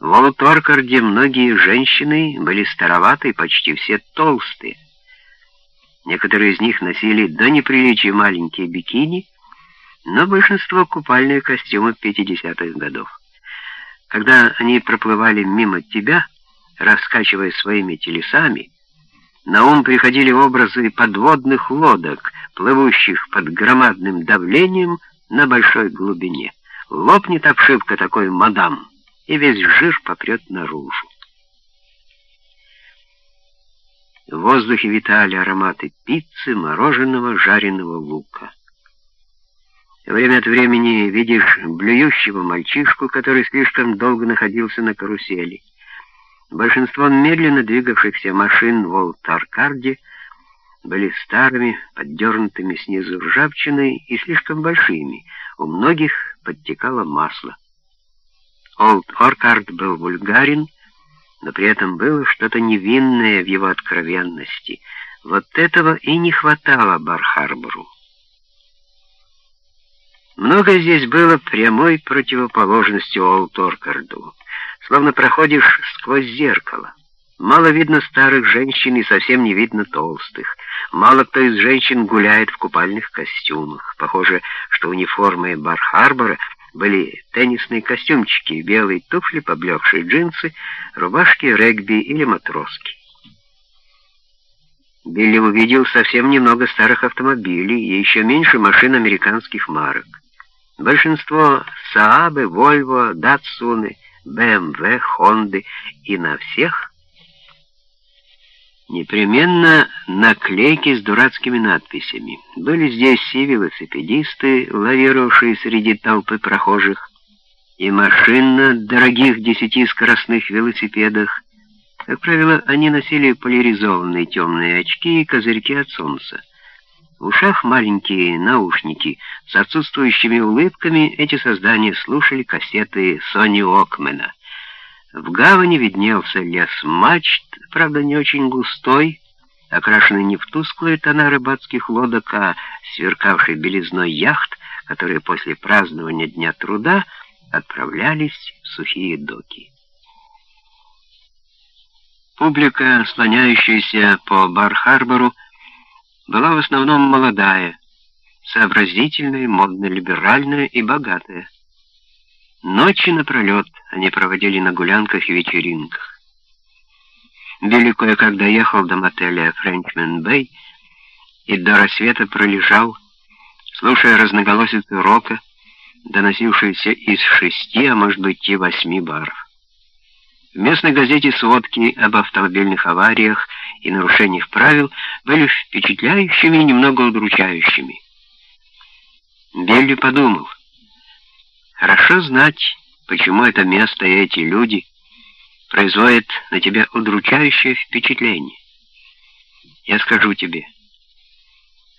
В Волторкарде многие женщины были староваты, почти все толстые. Некоторые из них носили до неприличия маленькие бикини, но большинство купальные костюмы 50-х годов. Когда они проплывали мимо тебя, раскачивая своими телесами, на ум приходили образы подводных лодок, плывущих под громадным давлением на большой глубине. Лопнет обшивка такой мадам, и весь жир попрет наружу. В воздухе витали ароматы пиццы, мороженого, жареного лука. Время от времени видишь блюющего мальчишку, который слишком долго находился на карусели. Большинство медленно двигавшихся машин в Олтаркарде были старыми, поддернутыми снизу ржавчиной и слишком большими. У многих подтекало масло. Олд Оркард был вульгарен, но при этом было что-то невинное в его откровенности. Вот этого и не хватало Бархарбору. Многое здесь было прямой противоположностью Олд-Оркарду, словно проходишь сквозь зеркало. Мало видно старых женщин и совсем не видно толстых. Мало кто из женщин гуляет в купальных костюмах. Похоже, что униформой Бар-Харбора были теннисные костюмчики, белые туфли, поблекшие джинсы, рубашки регби или матроски. Билли увидел совсем немного старых автомобилей и еще меньше машин американских марок. Большинство Саабы, Вольво, Датсуны, БМВ, Хонды и на всех непременно наклейки с дурацкими надписями. Были здесь и велосипедисты, лавировавшие среди толпы прохожих, и машин на дорогих десятискоростных велосипедах. Как правило, они носили поляризованные темные очки и козырьки от солнца. В ушах маленькие наушники с отсутствующими улыбками эти создания слушали кассеты Сони Окмена. В гавани виднелся лес мачт, правда не очень густой, окрашенный не в тусклые тона рыбацких лодок, а сверкавший белизной яхт, которые после празднования Дня труда отправлялись в сухие доки. Публика, слоняющаяся по Бар-Харбору, была в основном молодая, сообразительная, модно-либеральная и богатая. Ночи напролет они проводили на гулянках и вечеринках. Билли кое-как доехал до мотеля «Френчмен-Бэй» и до рассвета пролежал, слушая разноголосицу рока, доносившуюся из шести, а может быть и восьми баров. В местной газете сводки об автомобильных авариях и нарушениях правил были впечатляющими и немного удручающими. Белли подумал, хорошо знать, почему это место и эти люди производят на тебя удручающее впечатление. Я скажу тебе,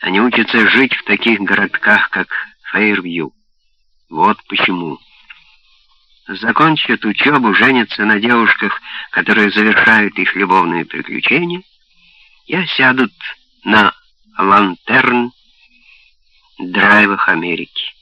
они учатся жить в таких городках, как Фейрвью. Вот почему. Закончат учебу, женятся на девушках, которые завершают их любовные приключения, и осядут на лантерн драйвах Америки.